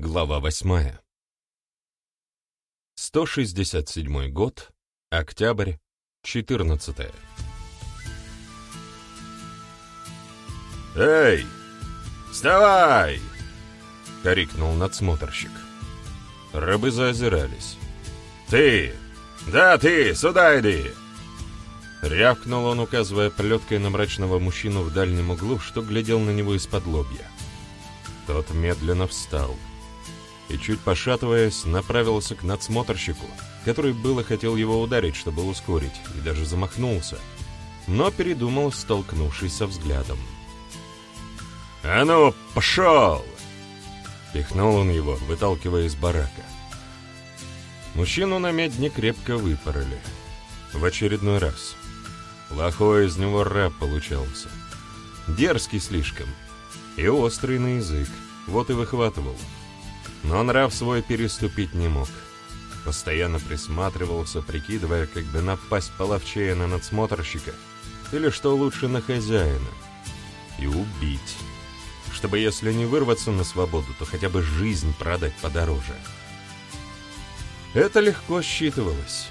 Глава восьмая. 167 год, октябрь, 14 «Эй, вставай!» — крикнул надсмотрщик. Рабы заозирались. «Ты! Да, ты! Сюда иди!» Рявкнул он, указывая плеткой на мрачного мужчину в дальнем углу, что глядел на него из-под лобья. Тот медленно встал и, чуть пошатываясь, направился к надсмотрщику, который было хотел его ударить, чтобы ускорить, и даже замахнулся, но передумал, столкнувшись со взглядом. «А ну, пошел!» Пихнул он его, выталкивая из барака. Мужчину на медне крепко выпороли. В очередной раз. Плохой из него рэп получался. Дерзкий слишком. И острый на язык. Вот и выхватывал. Но нрав свой переступить не мог. Постоянно присматривался, прикидывая, как бы напасть половчее на надсмотрщика, или, что лучше, на хозяина. И убить. Чтобы, если не вырваться на свободу, то хотя бы жизнь продать подороже. Это легко считывалось.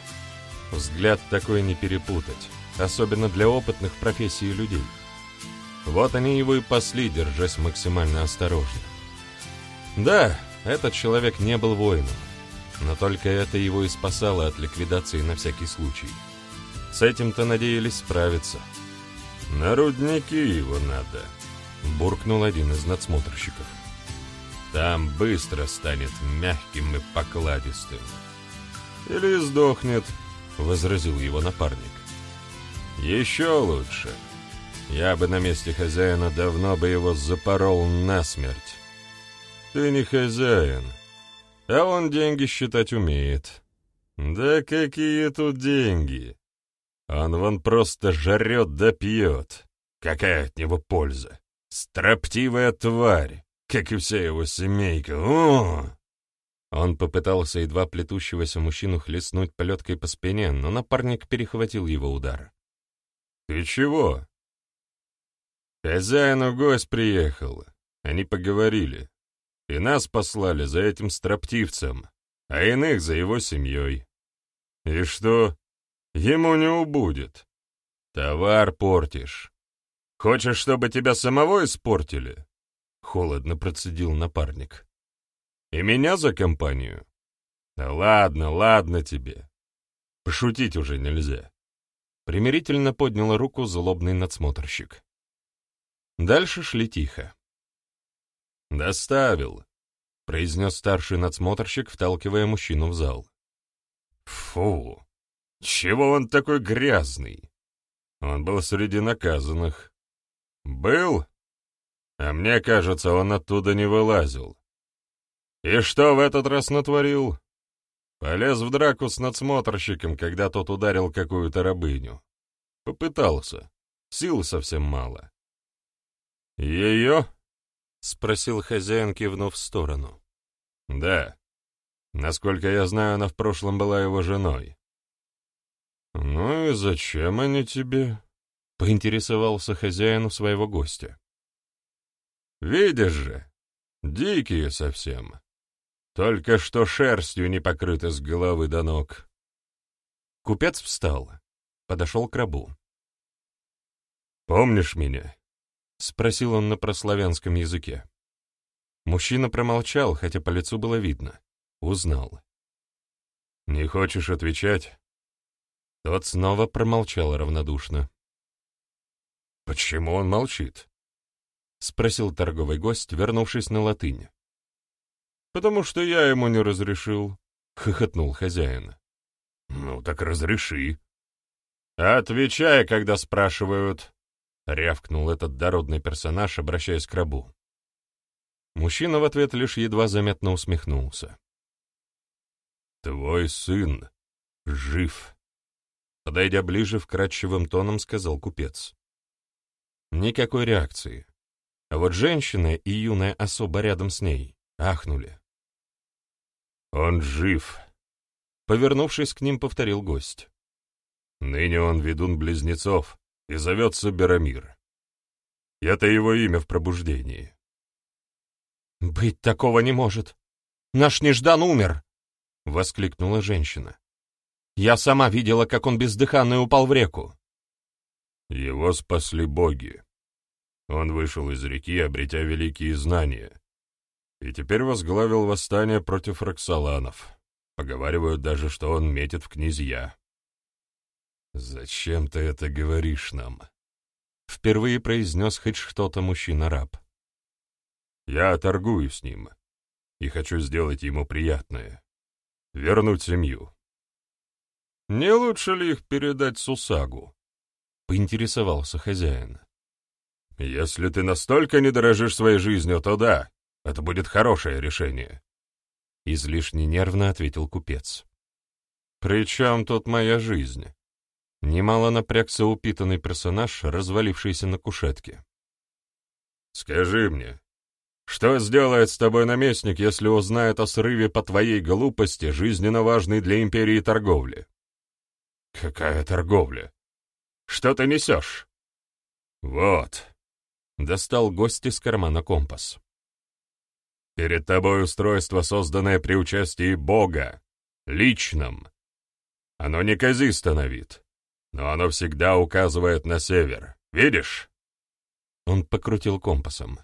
Взгляд такой не перепутать, особенно для опытных профессий людей. Вот они его и пасли, держась максимально осторожно. Да, этот человек не был воином, но только это его и спасало от ликвидации на всякий случай. С этим-то надеялись справиться. «На рудники его надо», — буркнул один из надсмотрщиков. «Там быстро станет мягким и покладистым». «Или сдохнет», — возразил его напарник. «Еще лучше. Я бы на месте хозяина давно бы его запорол насмерть. Ты не хозяин, а он деньги считать умеет». «Да какие тут деньги? Он вон просто жрет да пьет. Какая от него польза? Строптивая тварь, как и вся его семейка. О!» Он попытался едва плетущегося мужчину хлестнуть плеткой по спине, но напарник перехватил его удар. «Ты чего?» «Хозяину гость приехал. Они поговорили. И нас послали за этим строптивцем, а иных за его семьей. И что? Ему не убудет. Товар портишь. Хочешь, чтобы тебя самого испортили?» Холодно процедил напарник. «И меня за компанию? Да ладно, ладно тебе. Пошутить уже нельзя». Примирительно поднял руку злобный надсмотрщик. Дальше шли тихо. «Доставил», — произнес старший надсмотрщик, вталкивая мужчину в зал. «Фу! Чего он такой грязный? Он был среди наказанных. Был? А мне кажется, он оттуда не вылазил. И что в этот раз натворил? Полез в драку с надсмотрщиком, когда тот ударил какую-то рабыню. Попытался. Сил совсем мало. «Ее?» — спросил хозяин, кивнув в сторону. «Да. Насколько я знаю, она в прошлом была его женой». «Ну и зачем они тебе?» — поинтересовался хозяин у своего гостя. «Видишь же, дикие совсем. Только что шерстью не покрыты с головы до ног». Купец встал, подошел к рабу. «Помнишь меня?» — спросил он на прославянском языке. Мужчина промолчал, хотя по лицу было видно. Узнал. «Не хочешь отвечать?» Тот снова промолчал равнодушно. «Почему он молчит?» — спросил торговый гость, вернувшись на латынь. «Потому что я ему не разрешил», — хохотнул хозяин. «Ну так разреши». «Отвечай, когда спрашивают», — рявкнул этот дородный персонаж, обращаясь к рабу. Мужчина в ответ лишь едва заметно усмехнулся. «Твой сын жив», — подойдя ближе, вкрадчивым тоном сказал купец. Никакой реакции. А вот женщина и юная особа рядом с ней ахнули. «Он жив», — повернувшись к ним, повторил гость. «Ныне он ведун близнецов, и зовется Берамир. Это его имя в пробуждении. «Быть такого не может!» Наш Неждан умер!» — воскликнула женщина. «Я сама видела, как он бездыханный упал в реку». Его спасли боги. Он вышел из реки, обретя великие знания, и теперь возглавил восстание против Роксоланов. Поговаривают даже, что он метит в князья. «Зачем ты это говоришь нам?» Впервые произнес хоть что-то мужчина-раб. «Я торгую с ним и хочу сделать ему приятное. Вернуть семью». «Не лучше ли их передать Сусагу?» — поинтересовался хозяин. «Если ты настолько не дорожишь своей жизнью, то да, это будет хорошее решение», — излишне нервно ответил купец. «При чем тут моя жизнь?» Немало напрягся упитанный персонаж, развалившийся на кушетке. «Скажи мне, что сделает с тобой наместник, если узнает о срыве по твоей глупости, жизненно важной для империи торговли?» «Какая торговля? Что ты несешь?» «Вот», — достал гость из кармана компас. «Перед тобой устройство, созданное при участии Бога, личном. Оно неказисто на вид, но оно всегда указывает на север. Видишь?» Он покрутил компасом.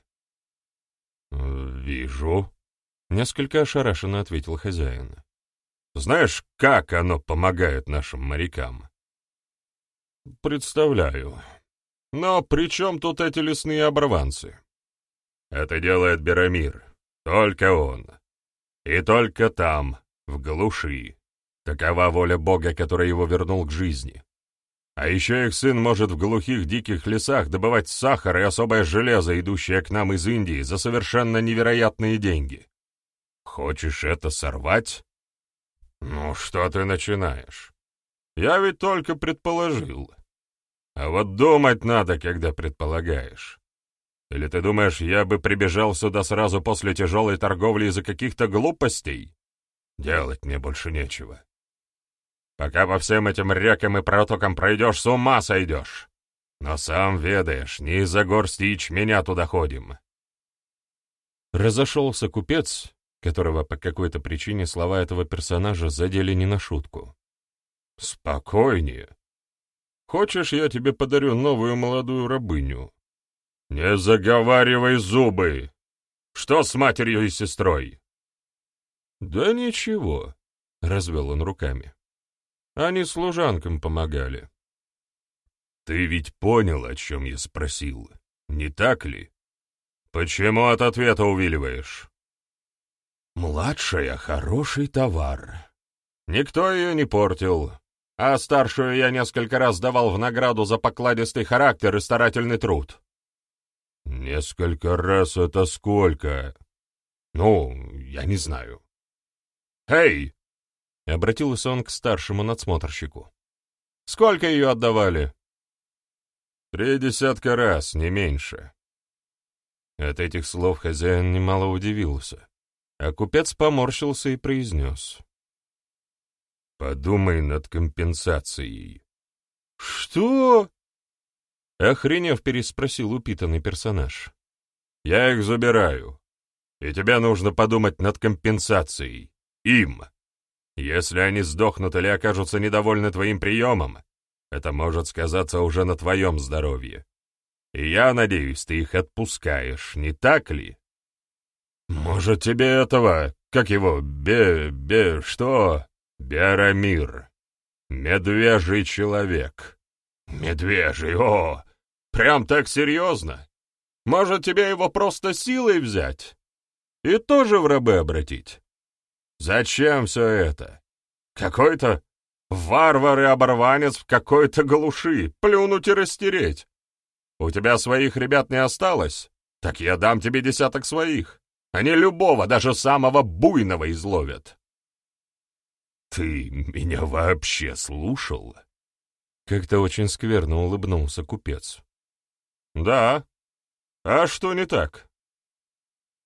«Вижу», — несколько ошарашенно ответил хозяин. «Знаешь, как оно помогает нашим морякам?» «Представляю. Но при чем тут эти лесные оборванцы?» «Это делает Берамир. Только он. И только там, в глуши. Такова воля Бога, который его вернул к жизни. А еще их сын может в глухих диких лесах добывать сахар и особое железо, идущее к нам из Индии, за совершенно невероятные деньги. Хочешь это сорвать? Ну, что ты начинаешь? Я ведь только предположил. А вот думать надо, когда предполагаешь. Или ты думаешь, я бы прибежал сюда сразу после тяжелой торговли из-за каких-то глупостей? Делать мне больше нечего. Пока по всем этим рекам и протокам пройдешь, с ума сойдешь. Но сам ведаешь, не из-за горсти ячменя туда ходим. Разошелся купец, которого по какой-то причине слова этого персонажа задели не на шутку. «Спокойнее. Хочешь, я тебе подарю новую молодую рабыню?» «Не заговаривай зубы! Что с матерью и сестрой?» «Да ничего», — развел он руками. Они служанкам помогали. Ты ведь понял, о чем я спросил, не так ли? Почему от ответа увиливаешь? Младшая — хороший товар. Никто ее не портил, а старшую я несколько раз давал в награду за покладистый характер и старательный труд. Несколько раз это сколько? Ну, я не знаю. Эй, — обратился он к старшему надсмотрщику. «Сколько ее отдавали?» «Три десятка раз, не меньше». От этих слов хозяин немало удивился, а купец поморщился и произнес. «Подумай над компенсацией». «Что?» Охренев переспросил упитанный персонаж. «Я их забираю, и тебе нужно подумать над компенсацией. Им!» Если они сдохнут или окажутся недовольны твоим приемом, это может сказаться уже на твоем здоровье. И я надеюсь, ты их отпускаешь, не так ли? Может, тебе этого, как его, бе... бе... что? Берамир. Медвежий человек. Медвежий, о! Прям так серьезно? Может, тебе его просто силой взять? И тоже в рабы обратить? Зачем все это? Какой-то варвар и оборванец в какой-то глуши, плюнуть и растереть. У тебя своих ребят не осталось? Так я дам тебе десяток своих. Они любого, даже самого буйного изловят. Ты меня вообще слушал? Как-то очень скверно улыбнулся купец. Да. А что не так?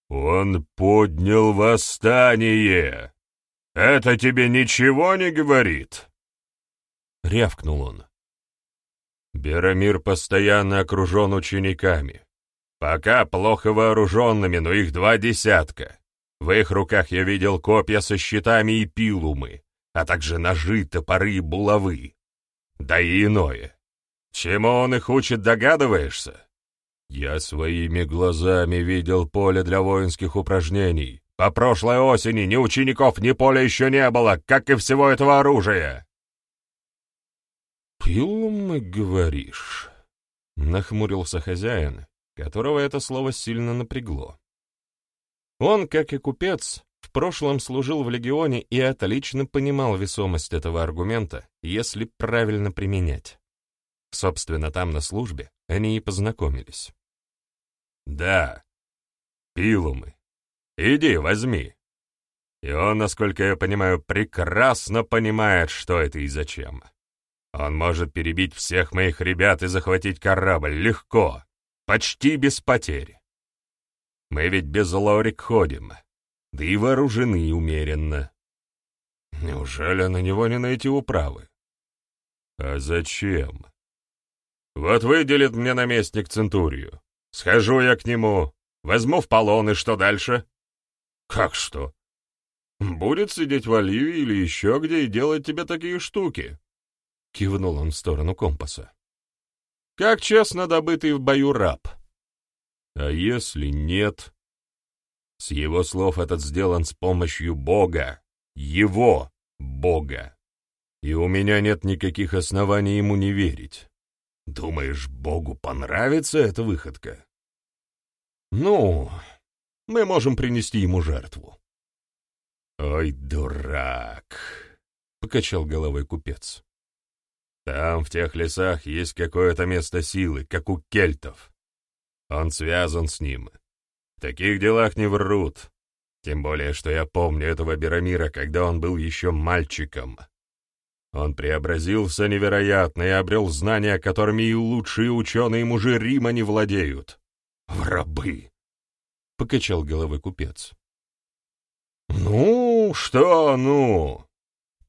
«Он поднял восстание! Это тебе ничего не говорит?» Рявкнул он. Берамир постоянно окружен учениками. Пока плохо вооруженными, но их два десятка. В их руках я видел копья со щитами и пилумы, а также ножи, топоры и булавы. Да и иное. Чему он их учит, догадываешься? Я своими глазами видел поле для воинских упражнений. По прошлой осени ни учеников, ни поля еще не было, как и всего этого оружия. «Пилумы, говоришь?» — нахмурился хозяин, которого это слово сильно напрягло. Он, как и купец, в прошлом служил в легионе и отлично понимал весомость этого аргумента, если правильно применять. Собственно, там на службе они и познакомились. «Да, пилумы. Иди, возьми». И он, насколько я понимаю, прекрасно понимает, что это и зачем. Он может перебить всех моих ребят и захватить корабль легко, почти без потерь. Мы ведь без лорик ходим, да и вооружены умеренно. Неужели на него не найти управы? А зачем? Вот выделит мне наместник Центурию. Схожу я к нему, возьму в полон, и что дальше? Как что? Будет сидеть в Оливии или еще где и делать тебе такие штуки? Кивнул он в сторону компаса. Как честно добытый в бою раб. А если нет? С его слов этот сделан с помощью Бога, его Бога. И у меня нет никаких оснований ему не верить. Думаешь, Богу понравится эта выходка? Ну, мы можем принести ему жертву. Ой, дурак, — покачал головой купец. Там, в тех лесах, есть какое-то место силы, как у кельтов. Он связан с ним. В таких делах не врут. Тем более, что я помню этого Берамира, когда он был еще мальчиком. Он преобразился невероятно и обрел знания, которыми и лучшие ученые-мужи Рима не владеют. В рабы! — покачал головой купец. «Ну, что ну?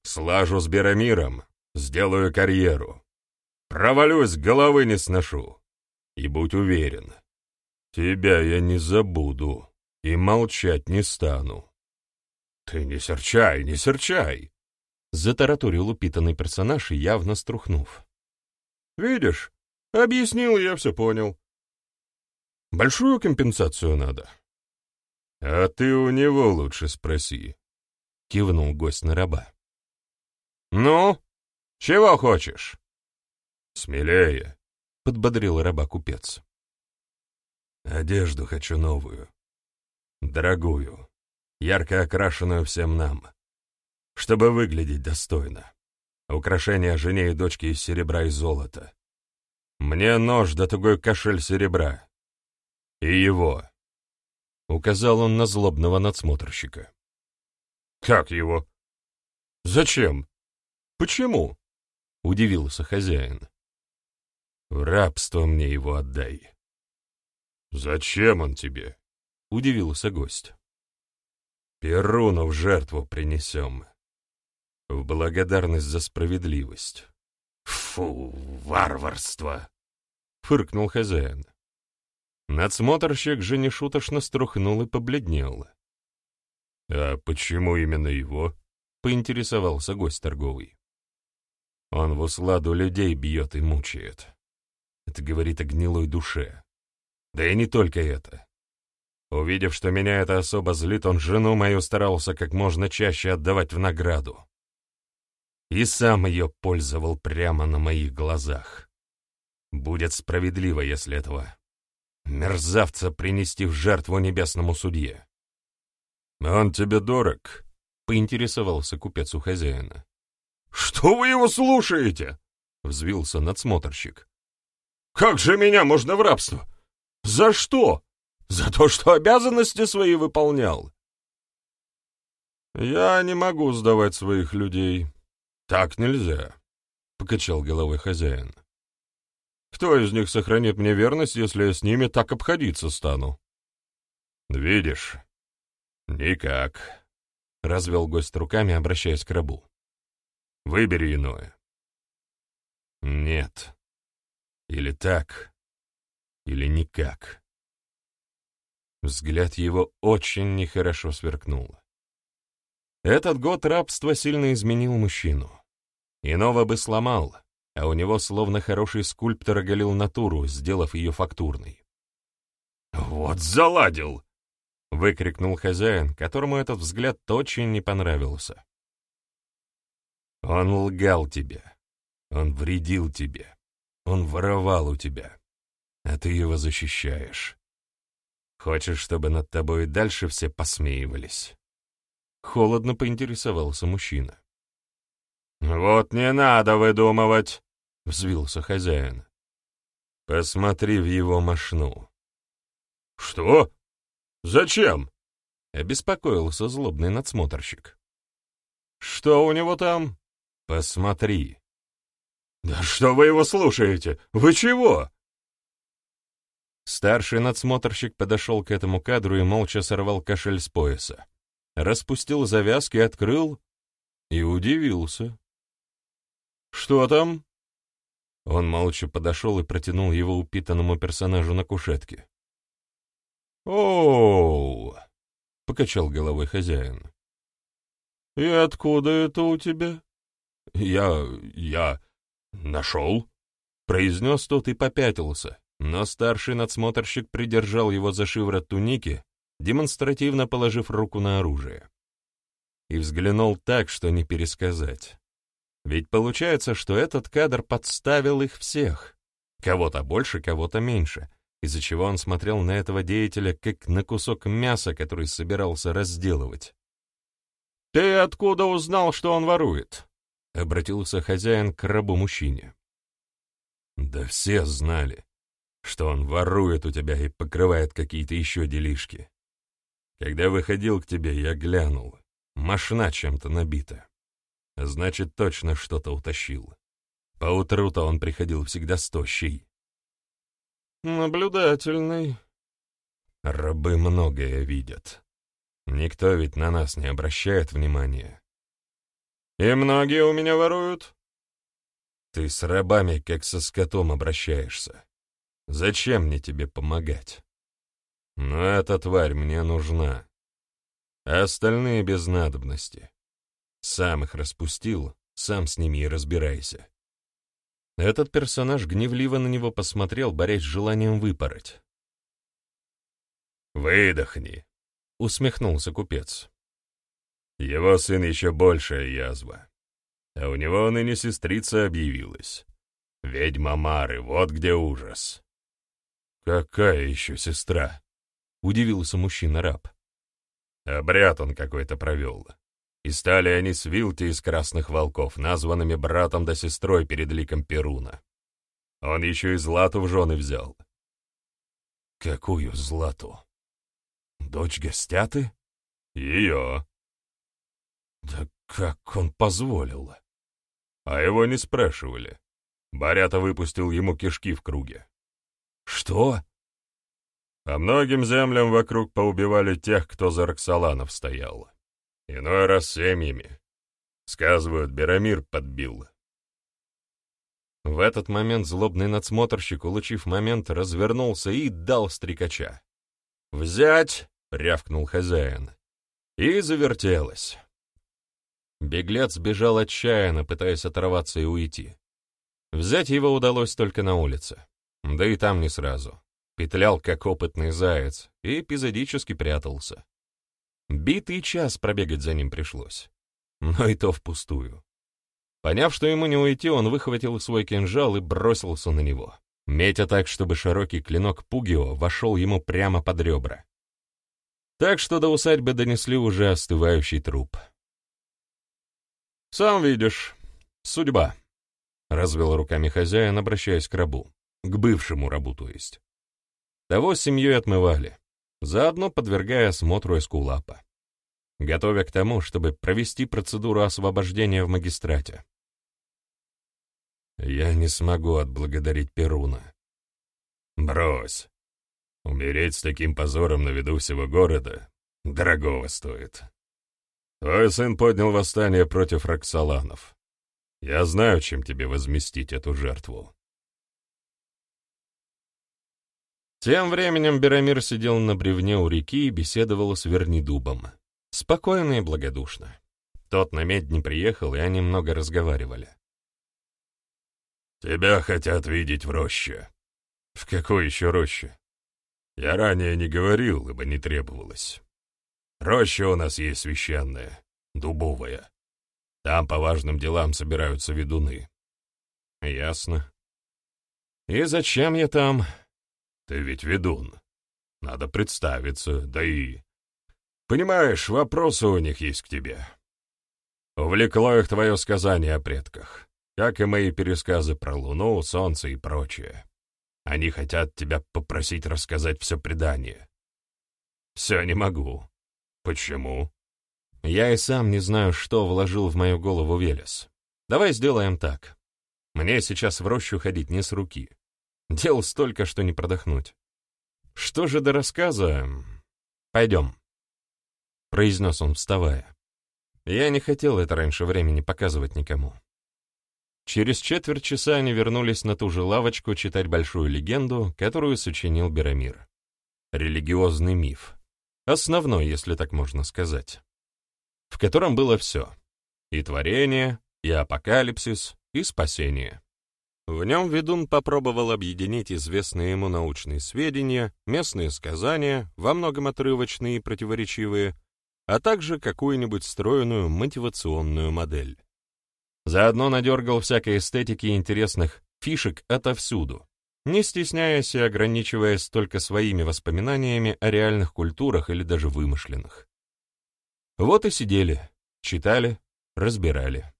Слажу с Берамиром, Сделаю карьеру. Провалюсь, головы не сношу. И будь уверен, тебя я не забуду и молчать не стану. Ты не серчай, не серчай, — затараторил упитанный персонаж, явно струхнув. Видишь, объяснил, я все понял. Большую компенсацию надо. А ты у него лучше спроси, — кивнул гость на раба. Ну, «Чего хочешь?» «Смелее», — подбодрил раба купец. «Одежду хочу новую, дорогую, ярко окрашенную всем нам, чтобы выглядеть достойно. Украшения жене и дочке из серебра и золота. Мне нож да тугой кошель серебра. И его». Указал он на злобного надсмотрщика. «Как его? Зачем? Почему?» — удивился хозяин. «В рабство мне его отдай». «Зачем он тебе?» — удивился гость. «Перуну в жертву принесем. В благодарность за справедливость». «Фу, варварство!» — фыркнул хозяин. Надсмотрщик же нешуточно струхнул и побледнел. «А почему именно его?» — поинтересовался гость торговый. Он в усладу людей бьет и мучает. Это говорит о гнилой душе. Да и не только это. Увидев, что меня это особо злит, он жену мою старался как можно чаще отдавать в награду. И сам ее пользовал прямо на моих глазах. Будет справедливо, если этого мерзавца принести в жертву небесному судье. «Он тебе дорог?» — поинтересовался купец у хозяина. «Что вы его слушаете?» — взвился надсмотрщик. «Как же меня можно в рабство? За что? За то, что обязанности свои выполнял?» «Я не могу сдавать своих людей. Так нельзя», — покачал головой хозяин. «Кто из них сохранит мне верность, если я с ними так обходиться стану?» «Видишь, никак», — развел гость руками, обращаясь к рабу. Выбери иное. Нет. Или так, или никак. Взгляд его очень нехорошо сверкнул. Этот год рабства сильно изменил мужчину. Иного бы сломал, а у него словно хороший скульптор оголил натуру, сделав ее фактурной. «Вот заладил!» — выкрикнул хозяин, которому этот взгляд очень не понравился. «Он лгал тебе, он вредил тебе, он воровал у тебя, а ты его защищаешь. Хочешь, чтобы над тобой и дальше все посмеивались?» Холодно поинтересовался мужчина. «Вот не надо выдумывать!» — взвился хозяин. «Посмотри в его мошну». «Что? Зачем?» — обеспокоился злобный надсмотрщик. «Что у него там?» «Посмотри». «Да что вы его слушаете? Вы чего?» Старший надсмотрщик подошел к этому кадру и молча сорвал кошель с пояса. Распустил завязки, открыл и удивился. «Что там?» Он молча подошел и протянул его упитанному персонажу на кушетке. «Оу!» — покачал головой хозяин. «И откуда это у тебя?» «Я... я... нашел», — произнес тот и попятился, но старший надсмотрщик придержал его за шиворот туники, демонстративно положив руку на оружие. И взглянул так, что не пересказать. Ведь получается, что этот кадр подставил их всех. Кого-то больше, кого-то меньше, из-за чего он смотрел на этого деятеля как на кусок мяса, который собирался разделывать. «Ты откуда узнал, что он ворует?» — обратился хозяин к рабу-мужчине. «Да все знали, что он ворует у тебя и покрывает какие-то еще делишки. Когда выходил к тебе, я глянул. Машина чем-то набита. Значит, точно что-то утащил. Поутру-то он приходил всегда стощий. Наблюдательный. Рабы многое видят. Никто ведь на нас не обращает внимания. И многие у меня воруют? Ты с рабами как со скотом обращаешься. Зачем мне тебе помогать? Но эта тварь мне нужна. А остальные без надобности. Сам их распустил, сам с ними и разбирайся. Этот персонаж гневливо на него посмотрел, борясь с желанием выпороть. «Выдохни», — усмехнулся купец. «Его сын еще большая язва. А у него ныне сестрица объявилась. Ведьма Мары, вот где ужас». «Какая еще сестра?» — удивился мужчина-раб. Обряд он какой-то провел. И стали они с Вилти из Красных Волков, названными братом да сестрой перед ликом Перуна. Он еще и Злату в жены взял. Какую Злату? Дочь Гостяты? Ее. Да как он позволил? А его не спрашивали. Барята выпустил ему кишки в круге. Что? По многим землям вокруг поубивали тех, кто за Роксоланов стоял. Иной раз семьями. Сказывают, Берамир подбил. В этот момент злобный надсмотрщик, улучив момент, развернулся и дал стрекача. «Взять!» — рявкнул хозяин. И завертелось. Беглец бежал отчаянно, пытаясь оторваться и уйти. Взять его удалось только на улице. Да и там не сразу петлял, как опытный заяц, и эпизодически прятался. Битый час пробегать за ним пришлось. Но и то впустую. Поняв, что ему не уйти, он выхватил свой кинжал и бросился на него, метя так, чтобы широкий клинок Пугио вошел ему прямо под ребра. Так что до усадьбы донесли уже остывающий труп. «Сам видишь, судьба», — развел руками хозяин, обращаясь к рабу, к бывшему рабу, то есть. Того с семьей отмывали, заодно подвергая осмотру эскулапа, готовя к тому, чтобы провести процедуру освобождения в магистрате. Я не смогу отблагодарить Перуна. Брось. Умереть с таким позором на виду всего города дорогого стоит. Твой сын поднял восстание против Роксоланов. Я знаю, чем тебе возместить эту жертву. Тем временем Берамир сидел на бревне у реки и беседовал с Вернидубом. Спокойно и благодушно. Тот на медь не приехал, и они много разговаривали. «Тебя хотят видеть в роще». «В какой еще роще?» «Я ранее не говорил, ибо не требовалось. Роща у нас есть священная, дубовая. Там по важным делам собираются ведуны». «Ясно. И зачем я там?» «Ты ведь ведун. Надо представиться, да и...» «Понимаешь, вопросы у них есть к тебе. Увлекло их твое сказание о предках как и мои пересказы про Луну, Солнце и прочее. Они хотят тебя попросить рассказать все предание. Все не могу. Почему? Я и сам не знаю, что вложил в мою голову Велес. Давай сделаем так. Мне сейчас в рощу ходить не с руки. Дел столько, что не продохнуть. Что же до рассказа? Пойдем. Произнес он, вставая. Я не хотел это раньше времени показывать никому. Через четверть часа они вернулись на ту же лавочку читать большую легенду, которую сочинил Берамир. Религиозный миф. Основной, если так можно сказать. В котором было все. И творение, и апокалипсис, и спасение. В нем ведун попробовал объединить известные ему научные сведения, местные сказания, во многом отрывочные и противоречивые, а также какую-нибудь стройную мотивационную модель. Заодно надергал всякой эстетики интересных фишек отовсюду, не стесняясь и ограничиваясь только своими воспоминаниями о реальных культурах или даже вымышленных. Вот и сидели, читали, разбирали.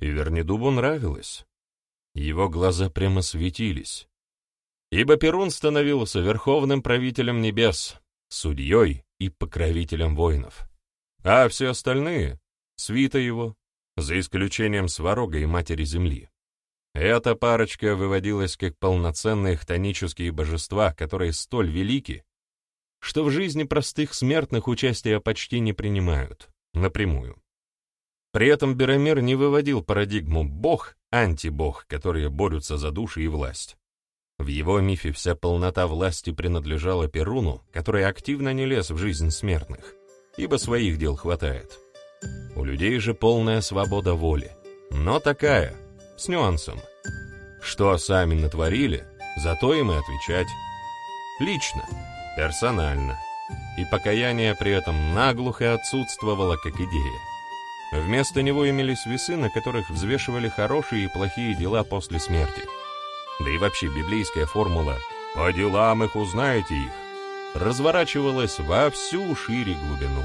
И Вернидубу нравилось. Его глаза прямо светились. Ибо Перун становился верховным правителем небес, судьей и покровителем воинов. А все остальные — свита его, за исключением Сварога и Матери Земли. Эта парочка выводилась как полноценные хтонические божества, которые столь велики, что в жизни простых смертных участия почти не принимают, напрямую. При этом Беромир не выводил парадигму «бог», «антибог», которые борются за души и власть. В его мифе вся полнота власти принадлежала Перуну, который активно не лез в жизнь смертных, ибо своих дел хватает. У людей же полная свобода воли. Но такая, с нюансом. Что сами натворили, зато им и отвечать. Лично, персонально. И покаяние при этом наглухо отсутствовало как идея. Вместо него имелись весы, на которых взвешивали хорошие и плохие дела после смерти. Да и вообще библейская формула «по делам их узнаете их» разворачивалась во всю шире глубину.